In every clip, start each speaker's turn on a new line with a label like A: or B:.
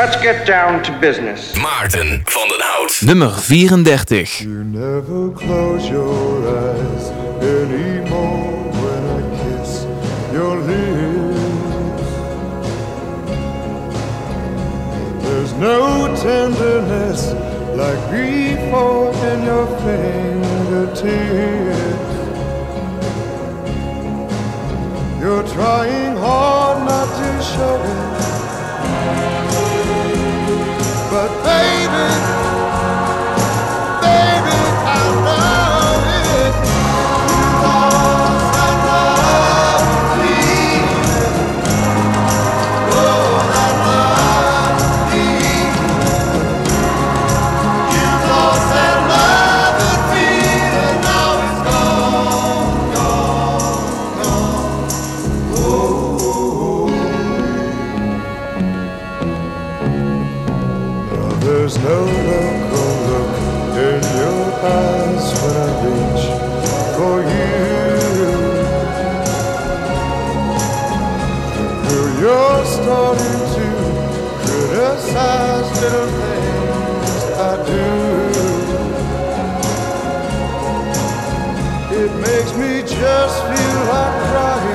A: Let's get down to business.
B: Maarten van den Hout.
C: Nummer 34.
D: You never close your eyes anymore when I kiss your lips. There's no tenderness like before in your fingertips. You're trying hard not to show it. But baby makes me just feel like crying.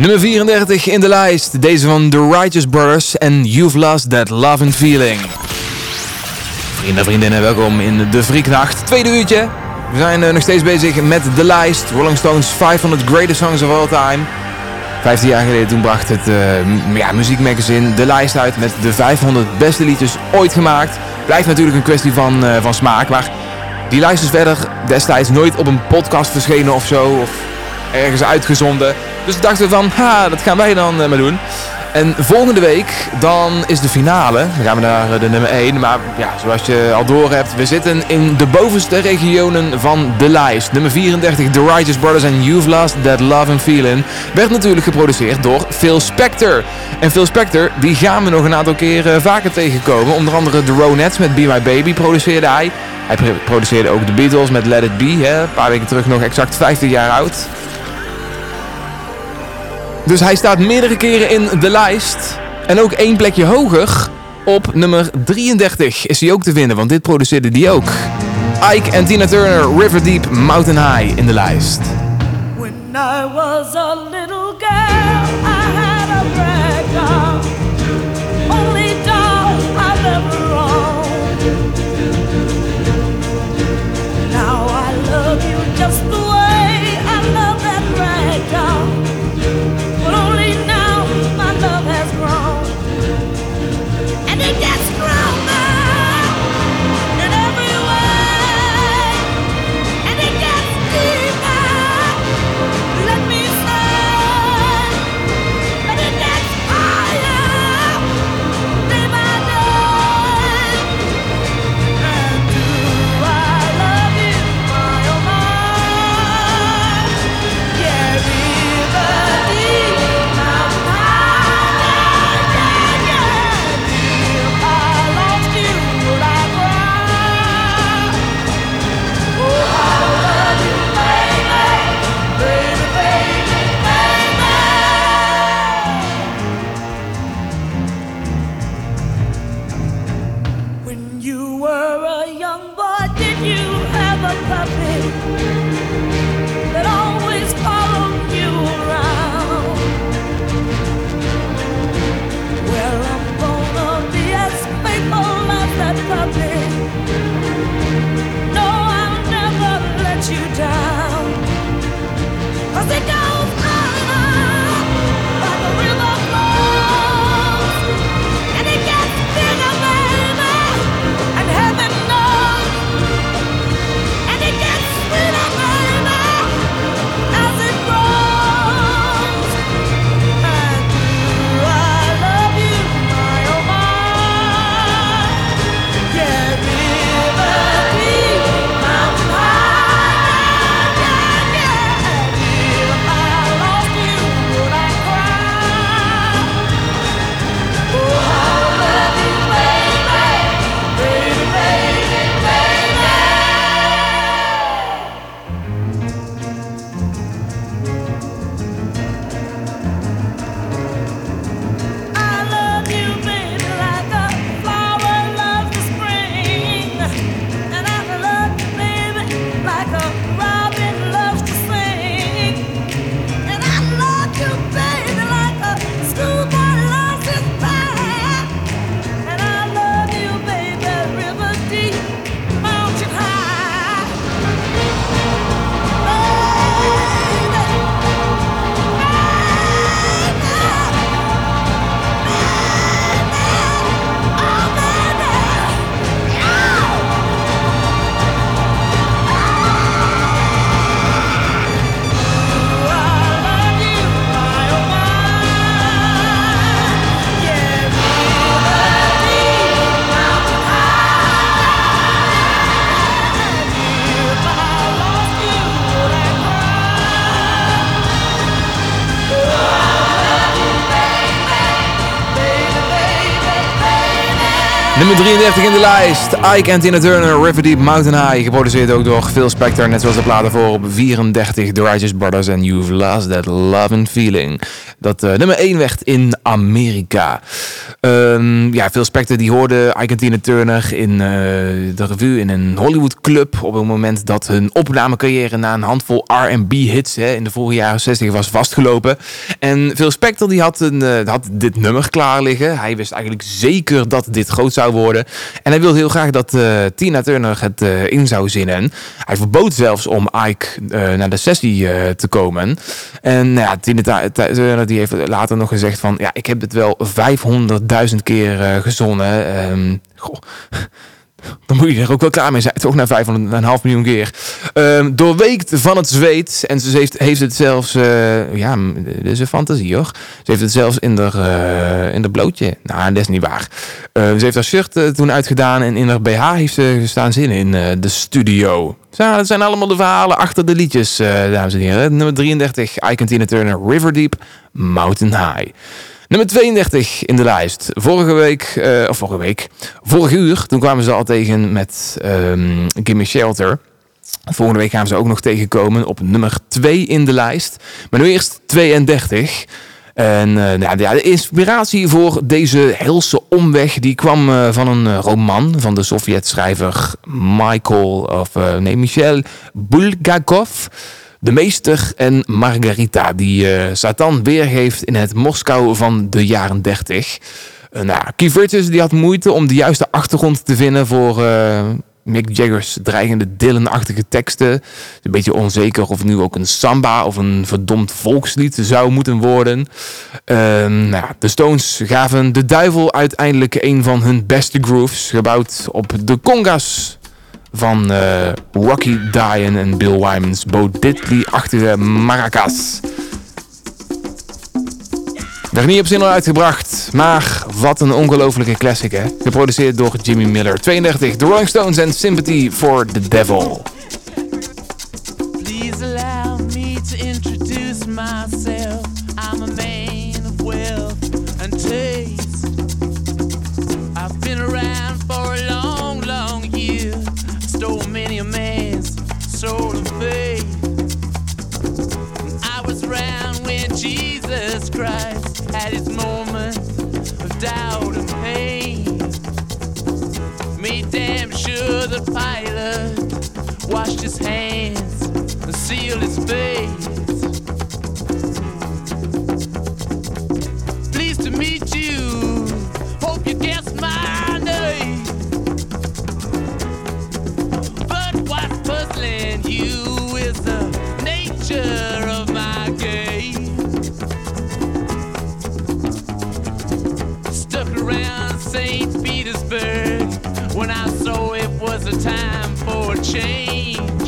C: Nummer 34 in de lijst. Deze van The Righteous Brothers en You've Lost That Love and Feeling. Vrienden en vriendinnen, welkom in de Frieknacht. Tweede uurtje. We zijn uh, nog steeds bezig met de lijst. Rolling Stones 500 Greatest Songs of All Time. 15 jaar geleden toen bracht het uh, ja, muziekmagazine de lijst uit met de 500 beste liedjes ooit gemaakt. Blijft natuurlijk een kwestie van, uh, van smaak, maar die lijst is verder destijds nooit op een podcast verschenen of zo. Of ergens uitgezonden. Dus dachten we van, ha, dat gaan wij dan uh, maar doen. En volgende week, dan is de finale. Dan gaan we naar de nummer 1. Maar ja, zoals je al door hebt, we zitten in de bovenste regionen van de lijst. Nummer 34, The Righteous Brothers and You've Lost That Love and Feeling. Werd natuurlijk geproduceerd door Phil Spector. En Phil Spector, die gaan we nog een aantal keren vaker tegenkomen. Onder andere The Ronettes met Be My Baby produceerde hij. Hij produceerde ook The Beatles met Let It Be. Hè? Een paar weken terug nog exact 50 jaar oud. Dus hij staat meerdere keren in de lijst. En ook één plekje hoger. Op nummer 33 is hij ook te vinden, want dit produceerde hij ook. Ike en Tina Turner, River Deep, Mountain High in de lijst. When I was a little 33 in de lijst. Ike en Tina Turner, River Deep Mountain High. Geproduceerd ook door Phil Spector. Net zoals de platen voor op 34. The Righteous Brothers and You've Lost That Love and Feeling. Dat uh, nummer 1 werd in Amerika. Um, ja, Phil Spector die hoorde Ike en Tina Turner in uh, de revue in een Hollywood club. Op het moment dat hun opnamecarrière na een handvol R&B hits hè, in de vorige jaren 60 was vastgelopen. En Phil Spector die had, een, uh, had dit nummer klaar liggen. Hij wist eigenlijk zeker dat dit groot zou worden. En hij wilde heel graag dat uh, Tina Turner het in zou zinnen. Hij verbood zelfs om Ike naar de sessie te komen. En nou ja, Tina Turner die heeft later nog gezegd van... ja, ik heb het wel 500.000 keer gezonnen. Um, goh dan moet je er ook wel klaar mee zijn. Toch na 500, miljoen keer. Um, doorweekt van het zweet. En ze heeft, heeft het zelfs... Uh, ja, dit is een fantasie hoor. Ze heeft het zelfs in de, uh, in de blootje. Nou, dat is niet waar. Uh, ze heeft haar shirt toen uitgedaan. En in haar BH heeft ze staan zin in de studio. Zo, dat zijn allemaal de verhalen achter de liedjes, dames en heren. Nummer 33, Ike Tina Turner, River Deep, Mountain High. Nummer 32 in de lijst. Vorige week, uh, of vorige week, vorig uur, toen kwamen ze al tegen met um, Gimme Shelter. Volgende week gaan ze ook nog tegenkomen op nummer 2 in de lijst. Maar nu eerst 32. En uh, nou, de inspiratie voor deze helse omweg die kwam uh, van een roman van de Sovjet-schrijver Michael of nee Michel Bulgakov. De meester en Margarita, die uh, Satan weergeeft in het Moskou van de jaren 30. Uh, nou, Keith Richards die had moeite om de juiste achtergrond te vinden voor uh, Mick Jagger's dreigende Dylan-achtige teksten. Een beetje onzeker of het nu ook een samba of een verdomd volkslied zou moeten worden. Nou, de Stones gaven de duivel uiteindelijk een van hun beste grooves, gebouwd op de congas van uh, Rocky Diane en Bill Wyman's Bo Diddley-achtige maracas. Werd niet op zin al uitgebracht, maar wat een ongelofelijke classic hè. Geproduceerd door Jimmy Miller. 32, The Rolling Stones en Sympathy for the Devil.
E: Christ had his moment of doubt and pain. Made damn sure the pilot washed his hands and sealed his face. For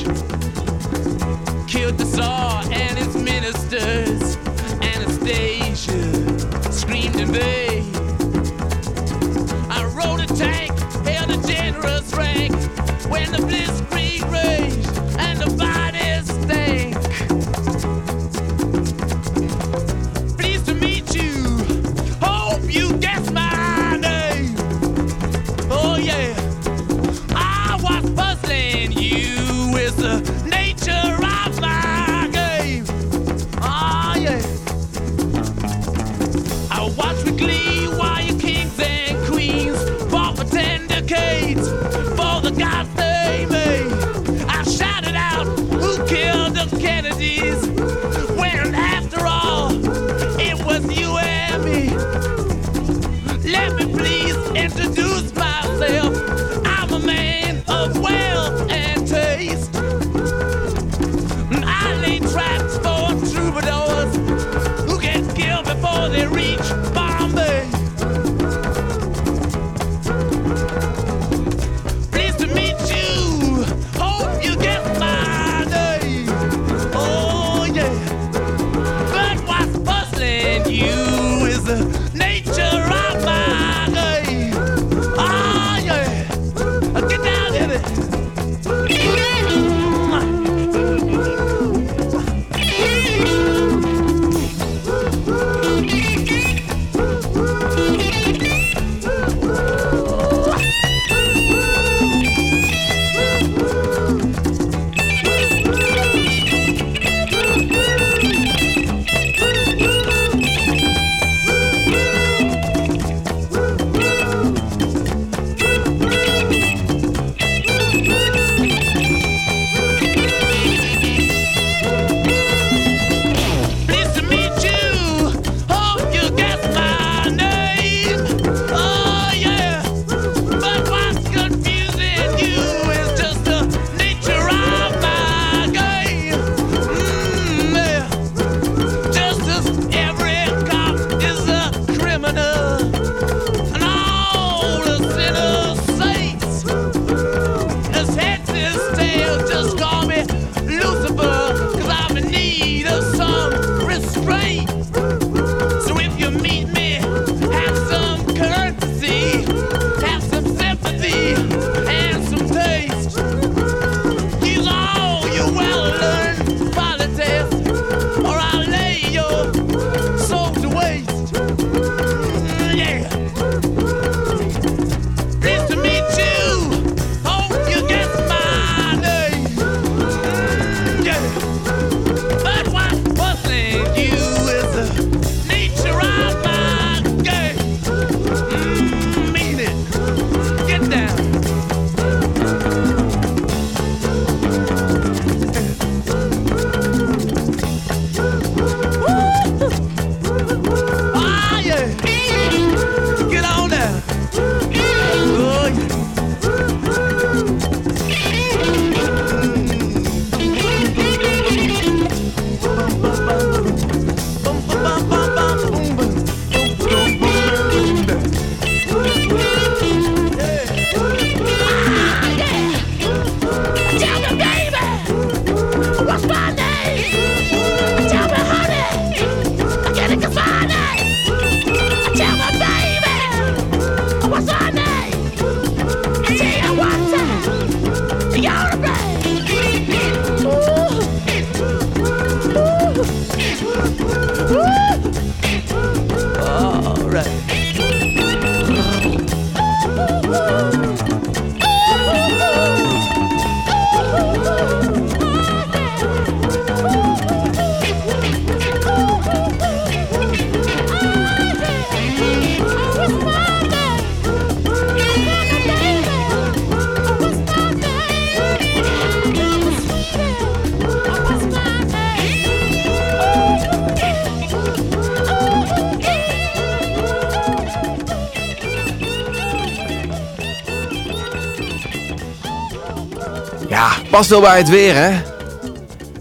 C: past wel bij het weer, hè?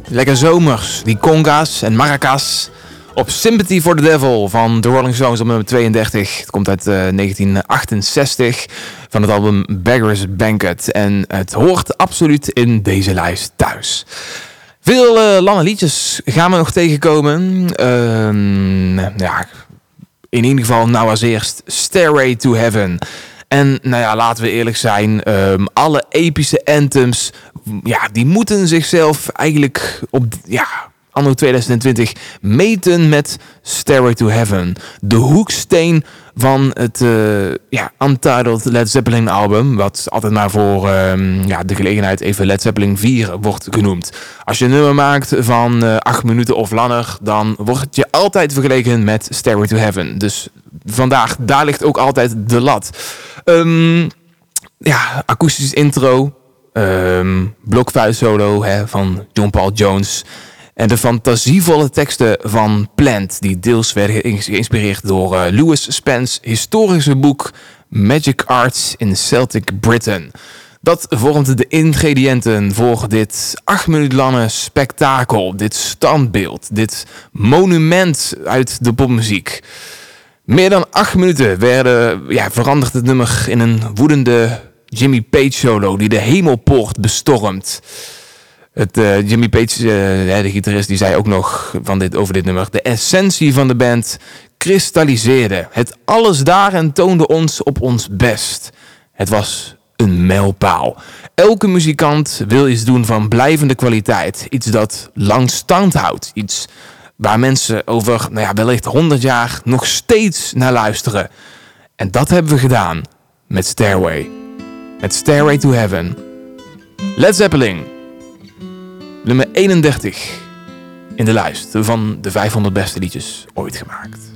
C: Lekker zomers, die conga's en maracas. Op Sympathy for the Devil van The Rolling Stones op nummer 32. Het komt uit uh, 1968 van het album Beggar's Banquet. En het hoort absoluut in deze lijst thuis. Veel uh, lange liedjes gaan we nog tegenkomen. Uh, ja, in ieder geval nou als eerst Stairway to Heaven. En nou ja, laten we eerlijk zijn, um, alle epische anthems, ja, die moeten zichzelf eigenlijk op, ja, anno 2020 meten met Stairway to Heaven. De hoeksteen van het uh, ja, Untitled Led Zeppelin album. Wat altijd maar voor uh, ja, de gelegenheid even Led Zeppelin 4 wordt genoemd. Als je een nummer maakt van uh, eh, 8 minuten of langer, dan wordt je altijd vergeleken met Stairway to Heaven. Dus vandaag, daar ligt ook altijd de lat. Um, ja, akoestisch intro. Um, solo hè, van John Paul Jones. En de fantasievolle teksten van Plant, die deels werden geïnspireerd door uh, Lewis Spence historische boek Magic Arts in Celtic Britain. Dat vormt de ingrediënten voor dit acht minuten lange spektakel, dit standbeeld, dit monument uit de popmuziek. Meer dan acht minuten werden, ja, veranderd het nummer in een woedende Jimmy Page solo die de hemelpoort bestormt. Het, uh, Jimmy Page, uh, de gitarist, die zei ook nog van dit, over dit nummer... de essentie van de band kristalliseerde. Het alles daarin toonde ons op ons best. Het was een mijlpaal. Elke muzikant wil iets doen van blijvende kwaliteit. Iets dat lang stand houdt. Iets waar mensen over nou ja, wellicht 100 jaar nog steeds naar luisteren. En dat hebben we gedaan met Stairway. Met Stairway to Heaven. Led Zeppelin nummer 31 in de lijst van de 500 beste liedjes ooit gemaakt.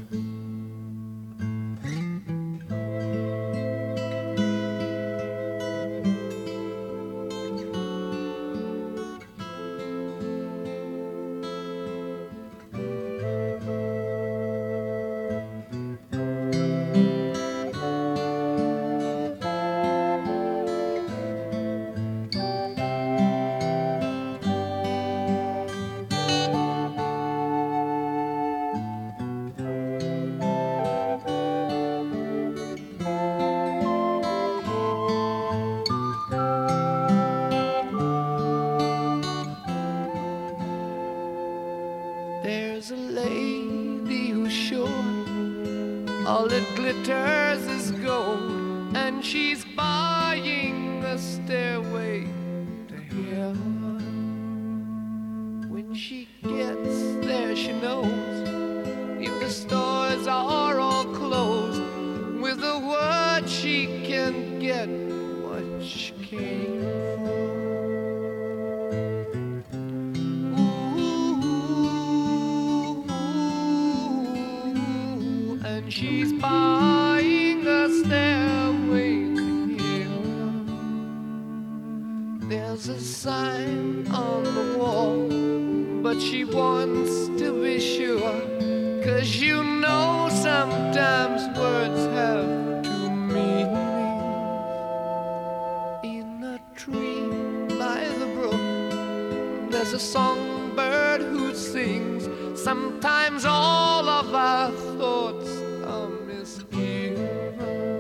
F: sings. Sometimes all of our thoughts are misgiven.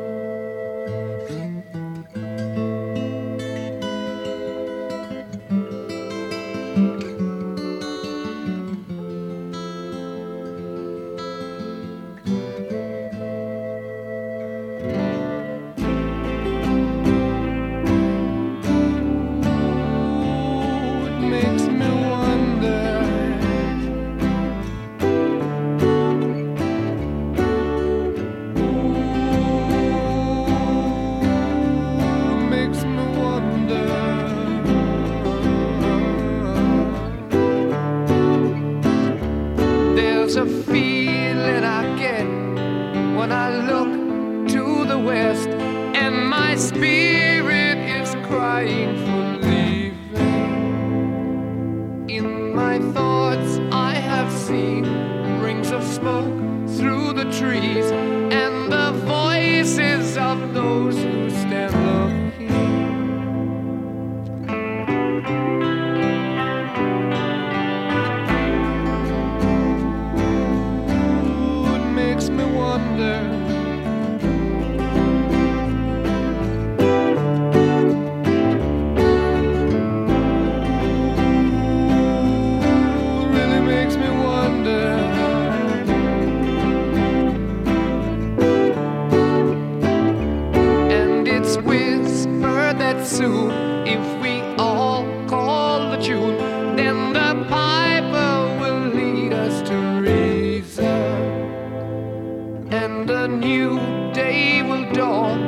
F: and a new day will dawn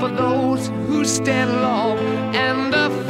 F: for those who stand long and a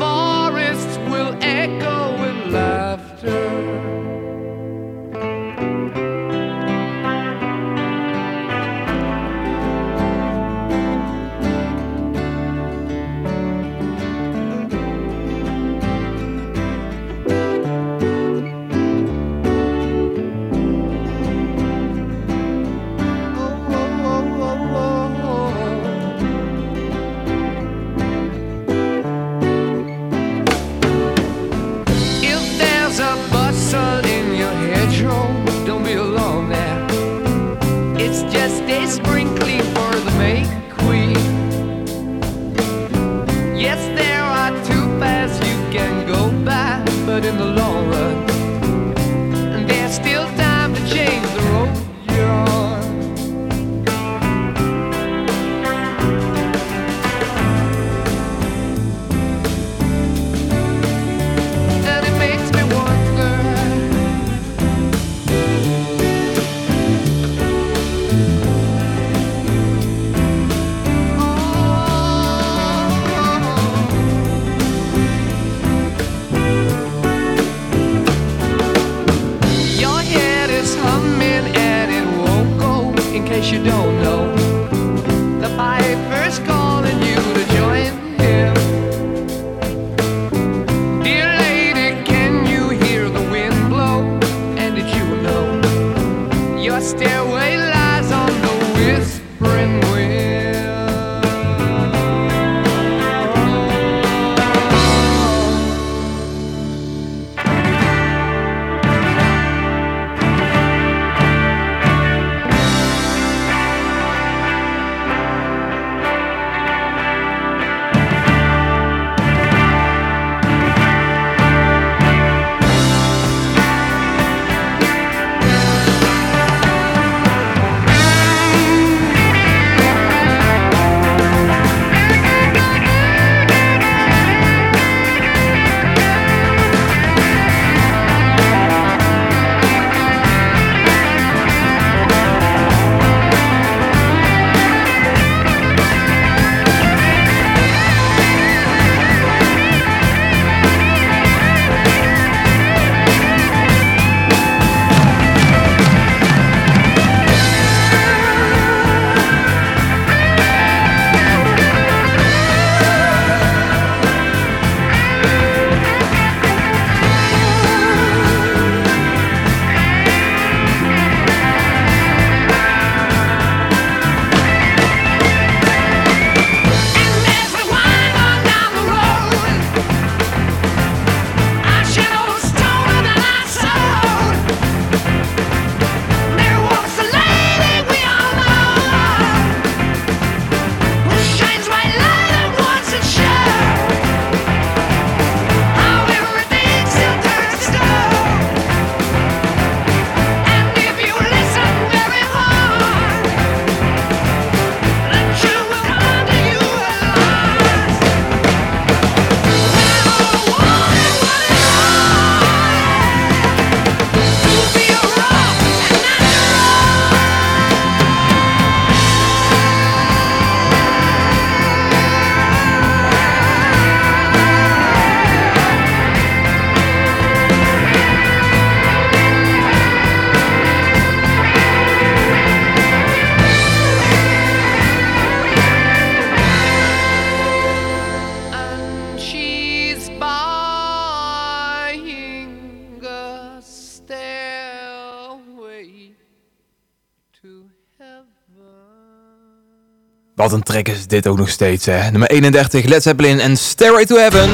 C: Wat een track is dit ook nog steeds, hè. Nummer 31, Led Zeppelin en Stairway to Heaven.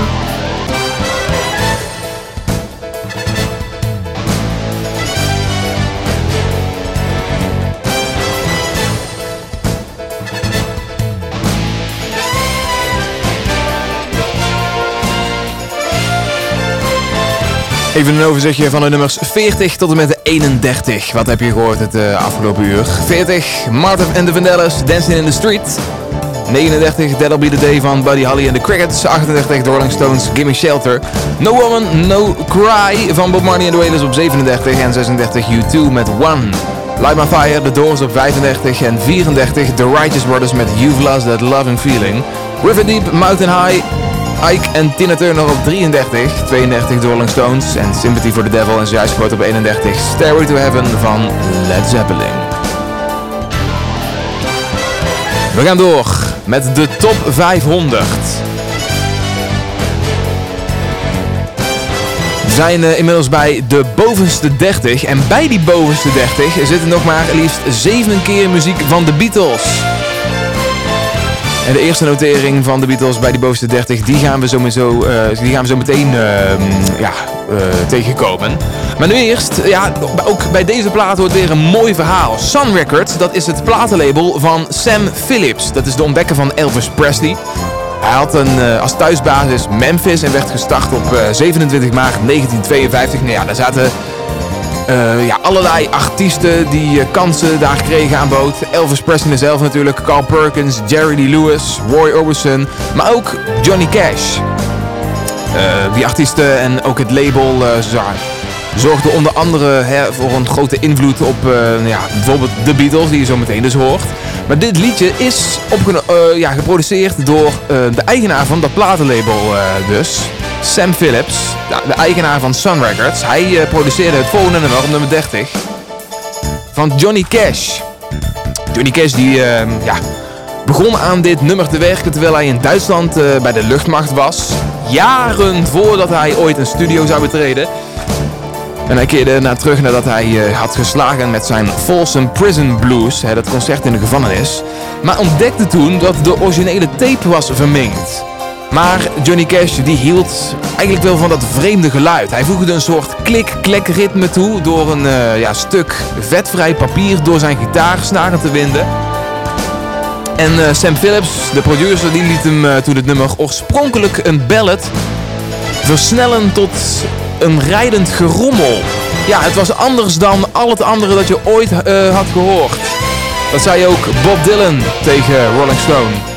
C: Even een overzichtje van de nummers 40 tot en met de 31. Wat heb je gehoord het uh, afgelopen uur? 40, Martin and the Vandellas, Dancing in the Street. 39, That'll Be The Day van Buddy Holly and the Crickets. 38, The Rolling Stones, Gimme Shelter. No Woman, No Cry van Bob Marley and the Wailers op 37. En 36, U2 met One. Light My Fire, The Doors op 35. En 34, The Righteous Brothers met You've Lost That Loving Feeling. River Deep, Mountain High, Ike en Tina Turner op 33. 32, The Rolling Stones. En Sympathy for the Devil en zojuist op 31. Stairway to Heaven van Led Zeppelin. We gaan door met de top 500. We zijn uh, inmiddels bij de bovenste 30 en bij die bovenste 30 zitten nog maar liefst 7 keer muziek van de Beatles. De eerste notering van de Beatles bij die bovenste 30, die gaan we zo, zo, uh, die gaan we zo meteen uh, ja, uh, tegenkomen. Maar nu eerst, ja, ook bij deze plaat hoort weer een mooi verhaal. Sun Records, dat is het platenlabel van Sam Phillips. Dat is de ontdekker van Elvis Presley. Hij had een, uh, als thuisbasis Memphis en werd gestart op 27 maart 1952. Nou ja, daar zaten uh, ja, allerlei artiesten die uh, kansen daar kregen aan boord. Elvis Presley zelf natuurlijk, Carl Perkins, Jerry Lee Lewis, Roy Orbison, maar ook Johnny Cash. Uh, die artiesten en ook het label zorgden onder andere hè, voor een grote invloed op ja, bijvoorbeeld de Beatles, die je zo meteen dus hoort. Maar dit liedje is ja, geproduceerd door de eigenaar van dat platenlabel dus. Sam Phillips, de eigenaar van Sun Records. Hij uh, produceerde het volgende nummer nummer 30 van Johnny Cash. Johnny Cash die uh, ja, begon aan dit nummer te werken terwijl hij in Duitsland uh, bij de luchtmacht was. Jaren voordat hij ooit een studio zou betreden. En hij keerde naar terug nadat hij uh, had geslagen met zijn Folsom Prison Blues, hè, dat concert in de gevangenis. Maar ontdekte toen dat de originele tape was vermengd. Maar Johnny Cash die hield eigenlijk wel van dat vreemde geluid. Hij voegde een soort klik-klek ritme toe door een uh, ja, stuk vetvrij papier door zijn gitaarsnaren te winden. En uh, Sam Phillips, de producer, die liet hem uh, toen het nummer oorspronkelijk een ballad versnellen tot een rijdend gerommel. Ja, het was anders dan al het andere dat je ooit had gehoord. Dat zei ook Bob Dylan tegen Rolling Stone.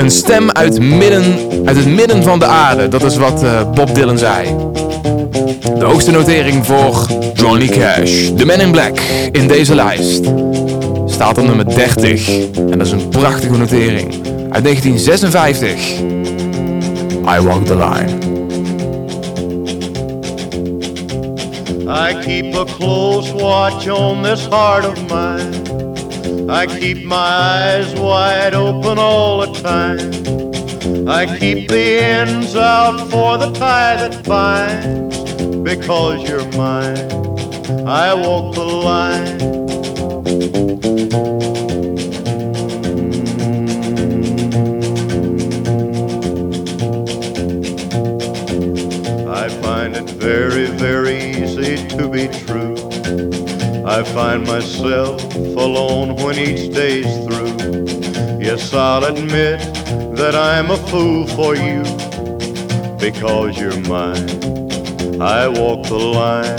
C: Een stem uit, midden, uit het midden van de aarde. Dat is wat uh, Bob Dylan zei. De hoogste notering voor Johnny Cash. The Man in Black in deze lijst. Staat op nummer 30. En dat is een prachtige notering. Uit 1956. I Walk the Line.
G: I keep a close watch on this heart of mine. I keep my eyes wide open all the time. I keep the ends out for the tie that binds. Because you're mine, I walk the line. I find it very, very easy to be true. I find myself alone when each day's through. Yes, I'll admit that I'm a fool for you because you're mine. I walk the line.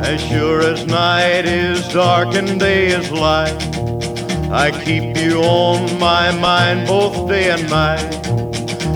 G: As sure as night is dark and day is light, I keep you on my mind both day and night.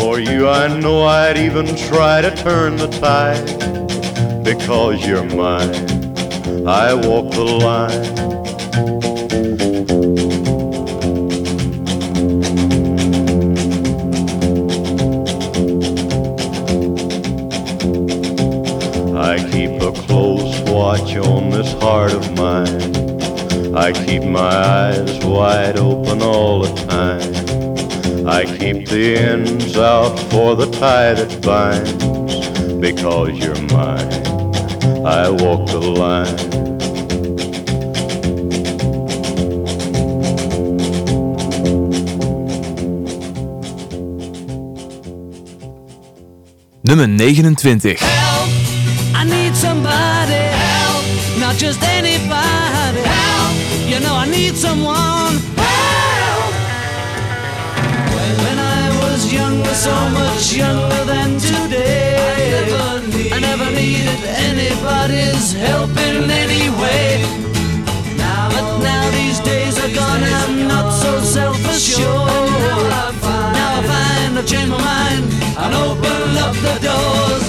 G: For you, I know I'd even try to turn the tide. Because you're mine, I walk the line. I keep a close watch on this heart of mine. I keep my eyes wide open all the time. I keep the ends out for the tie that binds. Because you're mine, I walk the line.
C: Nummer 29.
H: Help! I need somebody. Help! Not just anybody. Help! You know I need someone. Younger than today. I never, need, I never needed anybody's help in any way. Now, but now these days are gone, I'm not so self-assured. Now I find, now I find I've changed my mind and open up the doors.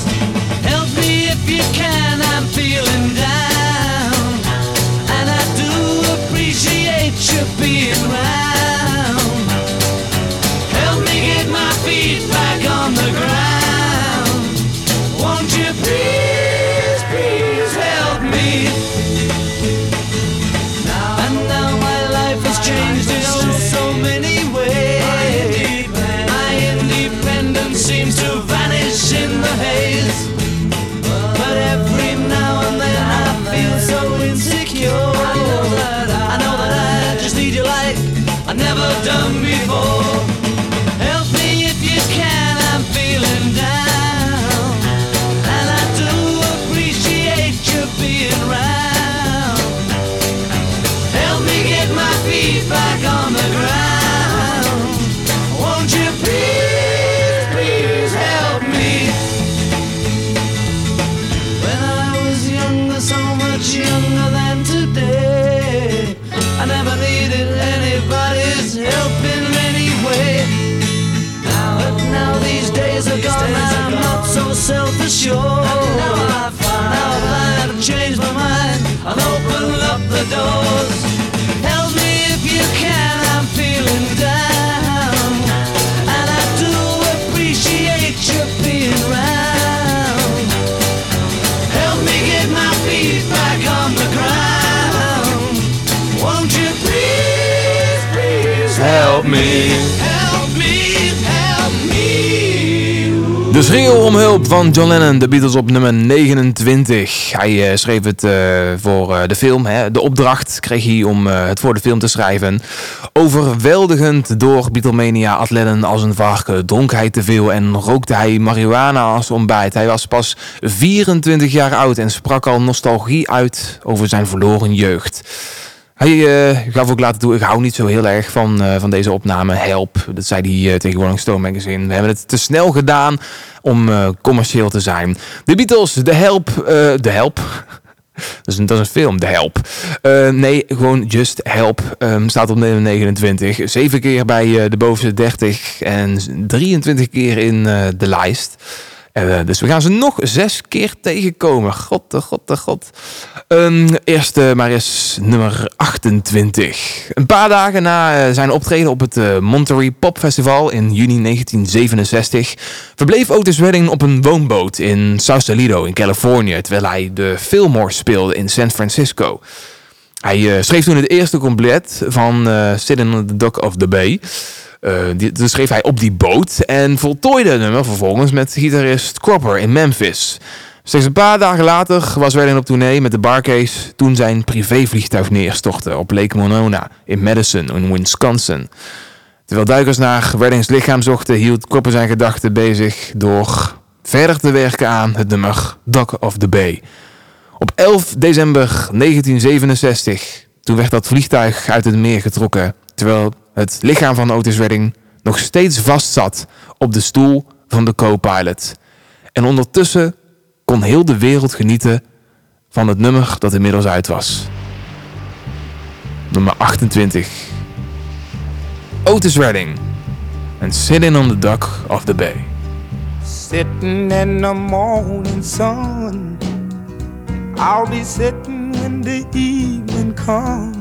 H: Help me if you can, I'm feeling down, and I do appreciate you being round. Vanish in the haze. But every now and then I feel so insecure. I know that I just need you like I never done
C: schreeuw om hulp van John Lennon, de Beatles op nummer 29. Hij eh, schreef het eh, voor eh, de film. Hè. De opdracht kreeg hij om het voor de film te schrijven. Overweldigend door Beatlemania at Lennon als een varken. Dronk hij te veel en rookte hij marihuana als ontbijt. Hij was pas 24 jaar oud en sprak al nostalgie uit over zijn verloren jeugd. Hij eh, gaf ook later toe, ik hou niet zo heel erg van, eh, van deze opname. Help, dat zei hij uh, tegen Rolling Stone magazine. We hebben het te snel gedaan om eh, commercieel te zijn. De Beatles, de Help, eh, de Help. Dat is, een, dat is een film, de Help. Eh, nee, gewoon Just Help. Ehm, staat op nummer 29. Zeven keer bij eh, de bovenste 30 en 23 keer in eh, de lijst. Eh, dus we gaan ze nog zes keer tegenkomen. God, de god, de god. Eerst eh, maar eens nummer 28. Een paar dagen na eh, zijn optreden op het eh, Monterey Pop Festival in juni 1967... verbleef Otis Redding op een woonboot in Sausalito in Californië... terwijl hij de Fillmore speelde in San Francisco. Hij schreef toen het eerste compleet van eh Sitting on the Dock of the Bay... Eh, die, dat schreef hij op die boot en voltooide het nummer vervolgens met gitarist Cropper in Memphis. Slechts een paar dagen later was Redding op tournee met de Barcase toen zijn privévliegtuig neerstortte op Lake Monona in Madison in Wisconsin. Terwijl duikers naar Reddings lichaam zochten, hield Cropper zijn gedachten bezig door verder te werken aan het nummer Dock of the Bay. Op 11 december 1967, toen werd dat vliegtuig uit het meer getrokken, terwijl het lichaam van Otis Redding nog steeds vastzat op de stoel van de co-pilot. En ondertussen kon heel de wereld genieten van het nummer dat inmiddels uit was. Nummer 28. Otis Redding. And Sitting on the Dock of the Bay.
I: Sitting in the morning sun. I'll be sitting when the evening comes.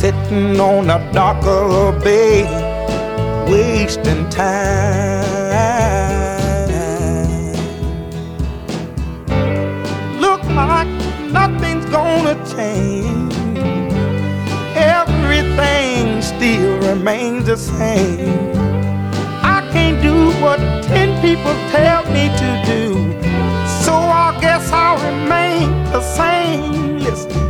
I: Sitting on the dock of a bay, wasting time. Look like nothing's gonna change. Everything still remains the same. I can't do what ten people tell me to do, so I guess I'll remain the same. Listen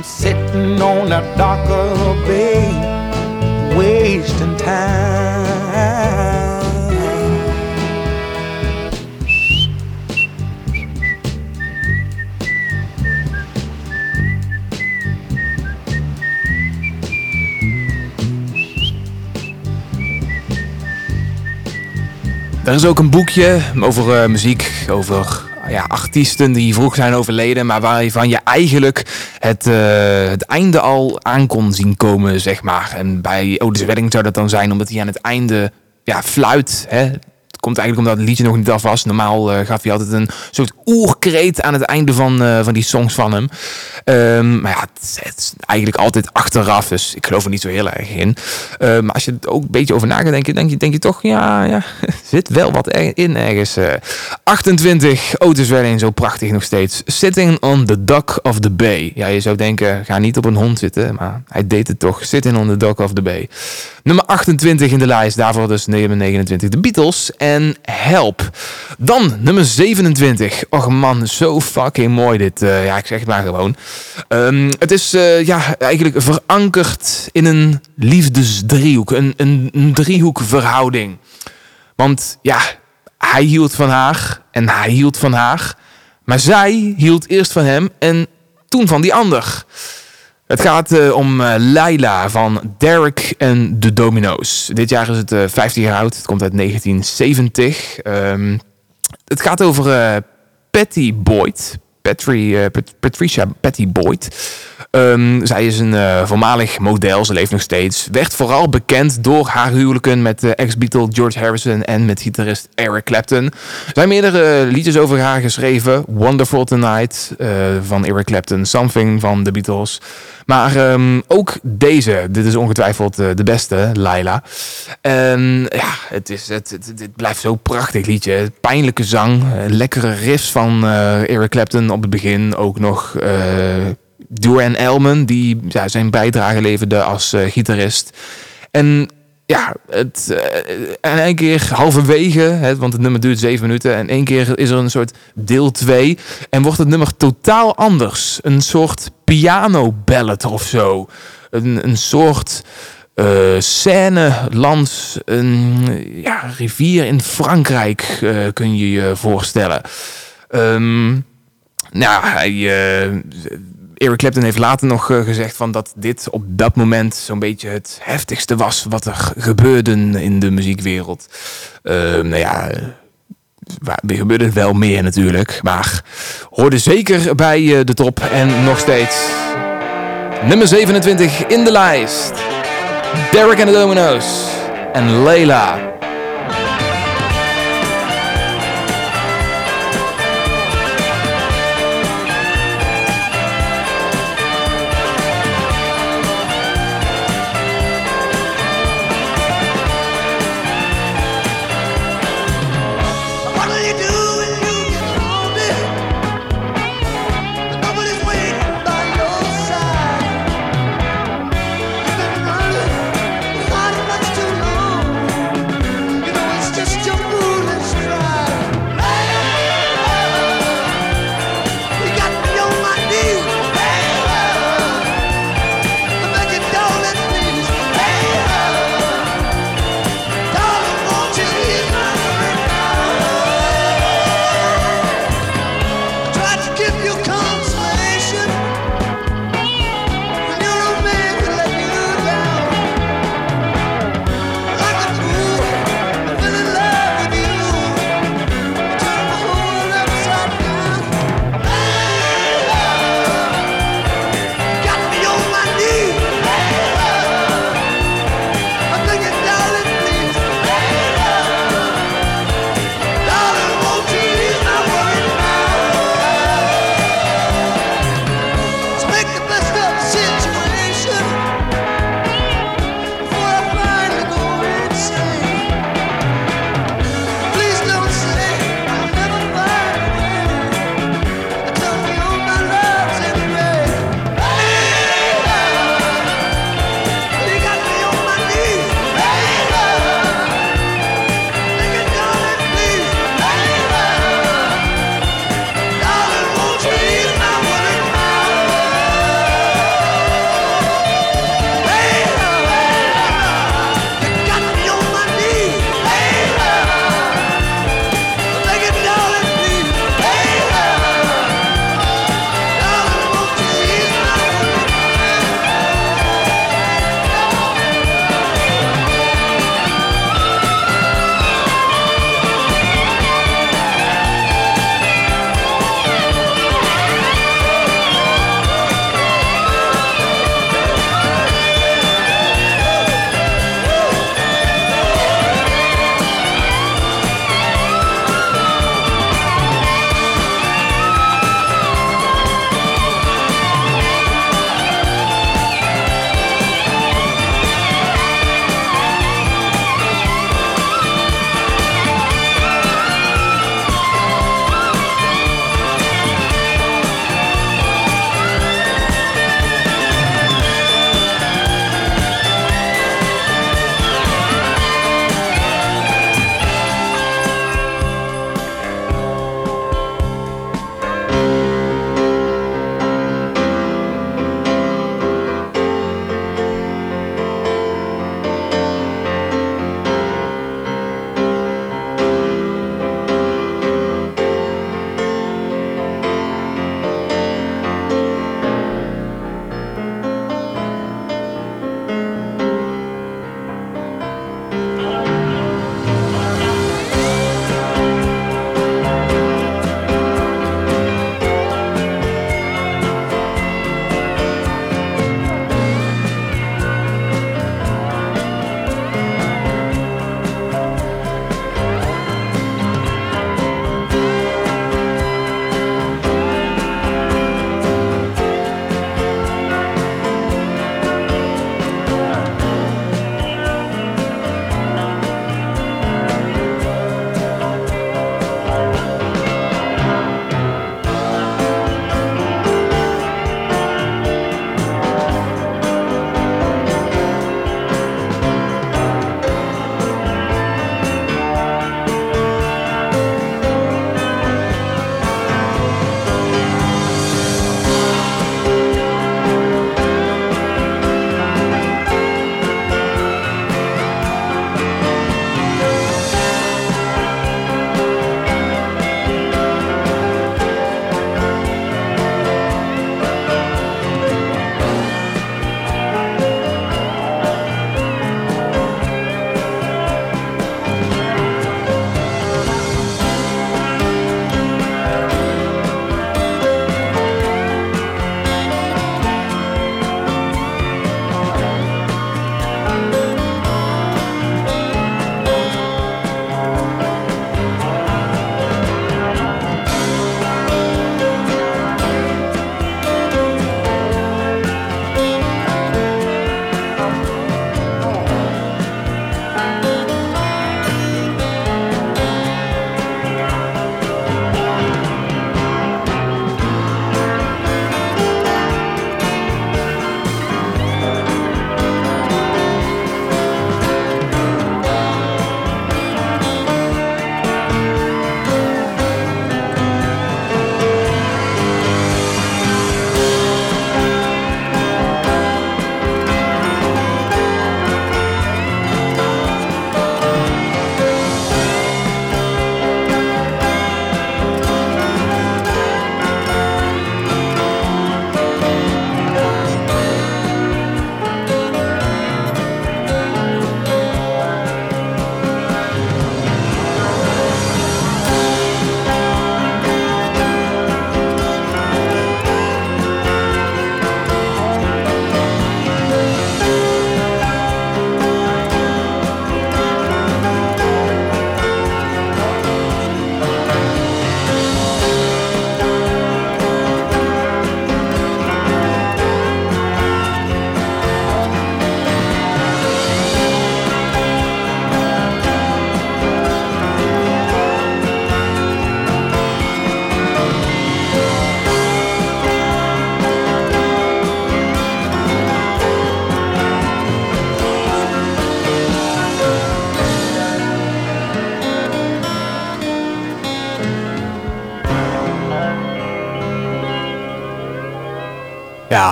I: I'm sitting on a bay, wasting time.
C: Er is ook een boekje over uh, muziek, over ja, artiesten die vroeg zijn overleden, maar waarvan je eigenlijk het, uh, het einde al aan kon zien komen, zeg maar. En bij Otis Wedding zou dat dan zijn, omdat hij aan het einde ja, fluit. Hè? Komt eigenlijk omdat het liedje nog niet af was. Normaal uh, gaf hij altijd een soort oerkreet aan het einde van, uh, van die songs van hem. Um, maar ja, het, is eigenlijk altijd achteraf, dus ik geloof er niet zo heel erg in. Uh, maar als je er ook een beetje over na gaat denken, denk je, denk je toch, ja, ja, zit wel wat in ergens. 28, Otis Redding, zo prachtig nog steeds. Sitting on the dock of the bay. Ja, je zou denken, ga niet op een hond zitten, maar hij deed het toch. Sitting on the dock of the bay. Nummer 28 in de lijst, daarvoor dus nummer 29, de Beatles en Help. Dan nummer 27. Och man, zo fucking mooi dit. Uh, ja, ik zeg het maar gewoon. Um, het is uh, ja, eigenlijk verankerd in een liefdesdriehoek. Een, een, een driehoekverhouding. Want ja, hij hield van haar en hij hield van haar. Maar zij hield eerst van hem en toen van die ander. Het gaat uh, om uh, Laila van Derek en de Domino's. Dit jaar is het uh, 15 jaar oud. Het komt uit 1970. Um, het gaat over Patty Boyd. Patricia Patty Boyd. Um, zij is een uh, voormalig model, ze leeft nog steeds. Werd vooral bekend door haar huwelijken met de ex-Beatle George Harrison en met gitarist Eric Clapton. Er zijn meerdere liedjes over haar geschreven. Wonderful Tonight uh, van Eric Clapton, Something van de Beatles. Maar um, ook deze, dit is ongetwijfeld uh, de beste, Laila. En ja, het, is, het, het, het, blijft zo prachtig liedje. Pijnlijke zang, lekkere riffs van Eric Clapton op het begin. Ook nog Duane Elman, die ja, zijn bijdrage leverde als uh, gitarist. En ja, het, uh, en één keer halverwege, hè, want het nummer duurt zeven minuten, en één keer is er een soort deel 2 en wordt het nummer totaal anders. Een soort piano ballad of zo. Een, een soort uh, scène lands een ja, rivier in Frankrijk, kun je je voorstellen. Um, nou, hij Eric Clapton heeft later nog uh, gezegd van dat dit op dat moment zo'n beetje het heftigste was wat er gebeurde in de muziekwereld. Uh, nou ja, er gebeurde wel meer natuurlijk, maar hoorde zeker bij uh, de top en nog steeds nummer 27 in de lijst. Derek and the Dominoes en Leila.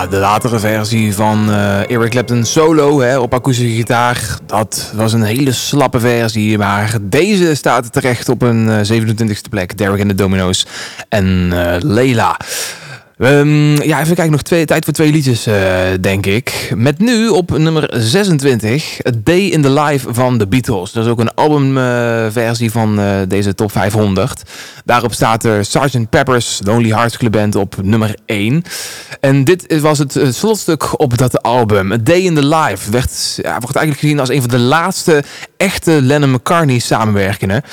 C: De latere versie van uh, Eric Clapton solo hè, op akoestische gitaar. Dat was een hele slappe versie. Maar deze staat terecht op een uh, 27e plek. Derek en de Domino's en uh, Leila. Um, ja, even kijken, nog twee, tijd voor twee liedjes, uh, denk ik. Met nu op nummer 26, A Day in the Life van The Beatles. Dat is ook een albumversie van uh, deze top 500. Daarop staat er Sgt. Pepper's Lonely Hearts Club Band op nummer 1. En dit was het slotstuk op dat album. A Day in the Life werd, wordt eigenlijk gezien als een van de laatste echte Lennon-McCartney samenwerkingen.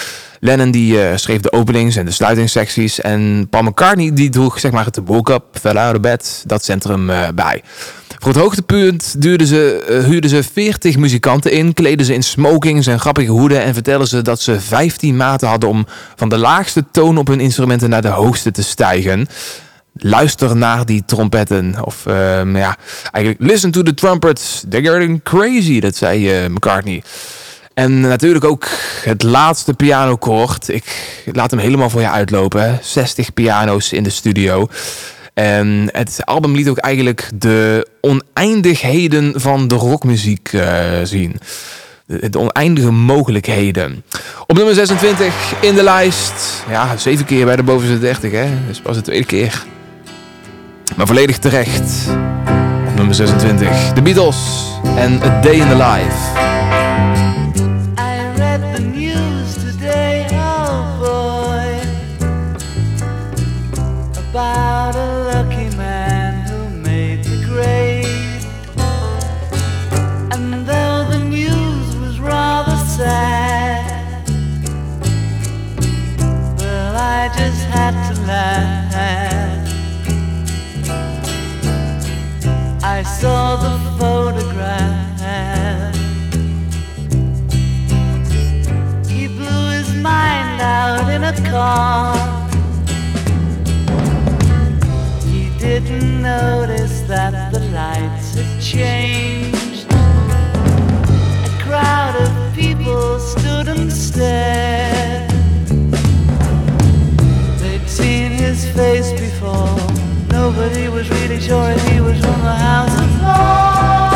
C: Lennon die uh, schreef de openings en de sluitingssecties. En Paul McCartney die droeg zeg maar het woke up, fell out of bed, dat centrum uh, bij. Voor het hoogtepunt duurden ze, uh, huurden ze 40 muzikanten in, kleden ze in smokings en grappige hoeden en vertellen ze dat ze 15 maten hadden om van de laagste toon op hun instrumenten naar de hoogste te stijgen. Luister naar die trompetten. Of uh, ja, eigenlijk listen to the trumpets. They're getting crazy, dat zei McCartney. En natuurlijk ook het laatste pianokoord. Ik laat hem helemaal voor je uitlopen. 60 piano's in de studio. En het album liet ook eigenlijk de oneindigheden van de rockmuziek uh, zien. De, de, oneindige mogelijkheden. Op nummer 26 in de lijst. Ja, zeven keer bij de bovenste 30, hè. Dus pas de tweede keer. Maar volledig terecht. Op nummer 26. The Beatles en A Day in the Life.
H: A didn't notice that the lights had changed. A crowd of people stood and stared. They'd seen his face before. Nobody was really sure if he was from the House of.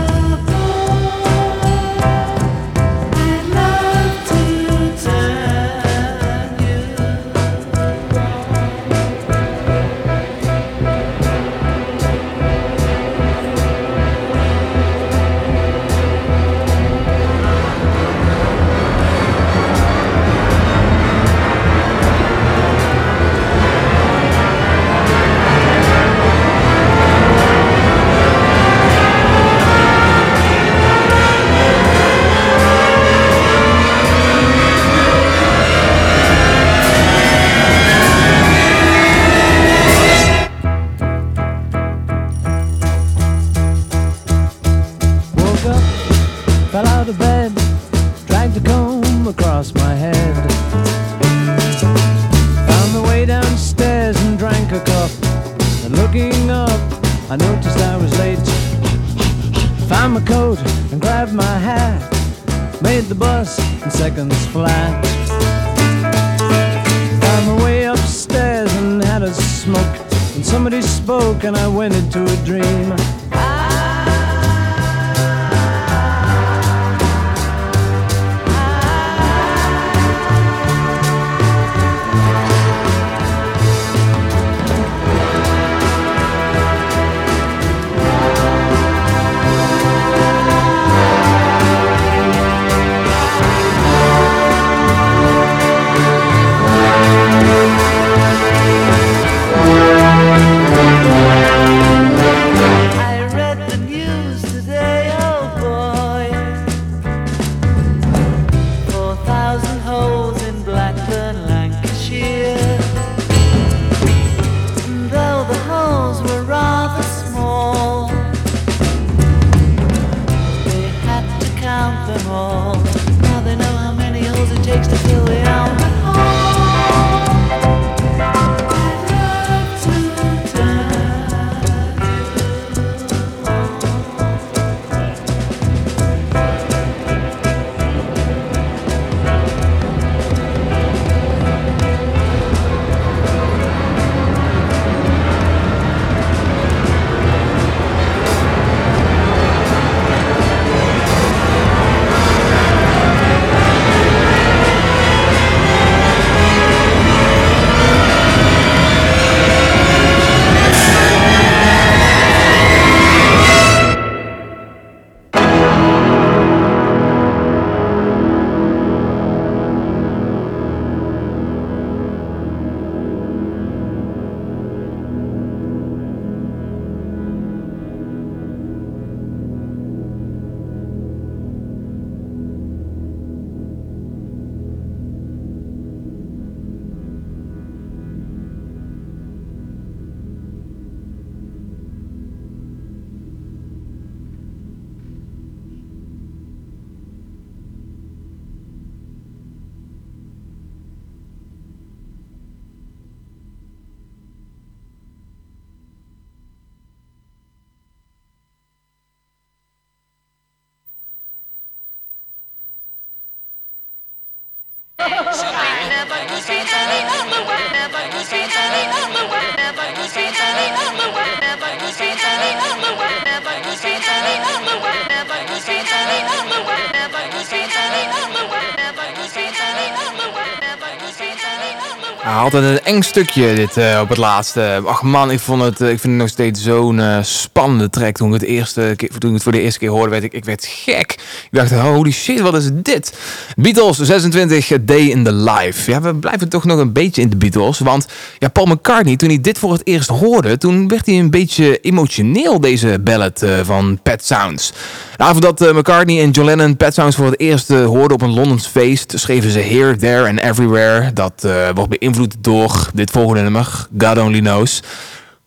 C: altijd een eng stukje dit eh, op het laatste. Ach man, ik, vond het, eh, ik vind het nog steeds zo'n eh, spannende track. Toen ik, het eerste keer, het voor de eerste keer hoorde, werd ik, ik werd gek. Ik dacht, holy shit, wat is dit? Beatles 26, A Day in the Life. Ja, we blijven toch nog een beetje in de Beatles. Want ja, Paul McCartney, toen hij dit voor het eerst hoorde... toen werd hij een beetje emotioneel, deze ballad van Pet Sounds. De avond dat McCartney en John Lennon Pet Sounds voor het eerst hoorden op een Londens feest... schreven ze Here, There and Everywhere. Dat wordt beïnvloed door dit volgende nummer, God Only Knows...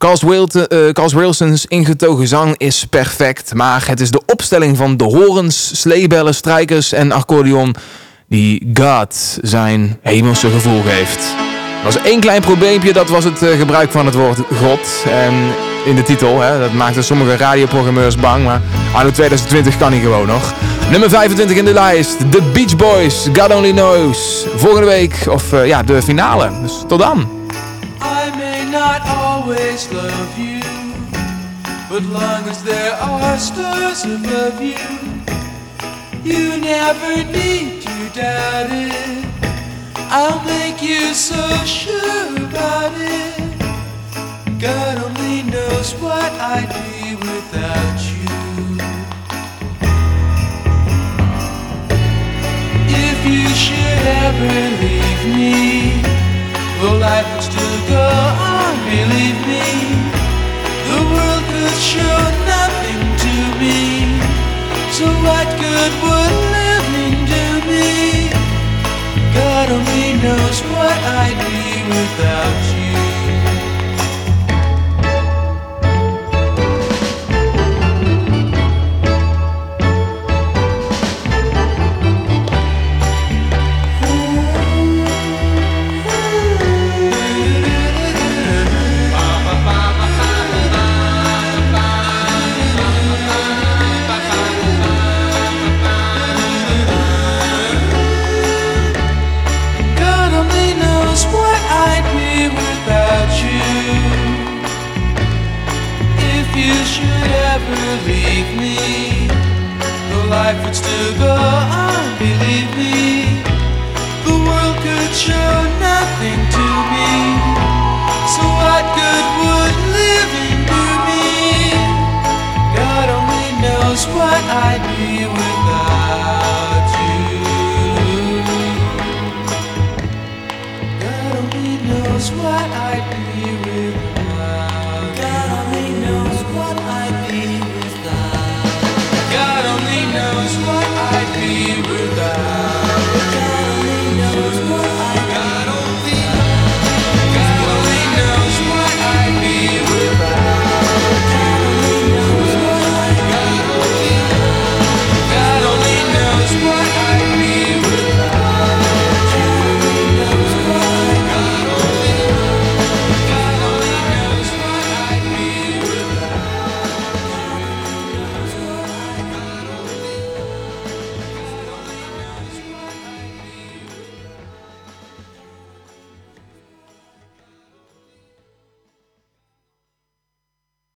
C: Uh, Carls Wilson's ingetogen zang is perfect, maar het is de opstelling van de horens, sleebellen, strijkers en accordeon die God zijn hemelse gevoel geeft. Er was één klein probleempje, dat was het uh, gebruik van het woord God en in de titel. Hè, dat maakte sommige radioprogrammeurs bang, maar anno 2020 kan hij gewoon nog. Nummer 25 in de lijst, The Beach Boys, God Only Knows. Volgende week, of uh, ja, de finale. Dus tot dan.
E: I may not always love you, but long as there are stars above you, you never need to doubt it. I'll make you so sure about it. God only knows what I'd be without you. You should ever leave me, well, life would still go on, believe me. The world could show nothing to me. So what good would living do me? God only knows what I'd be without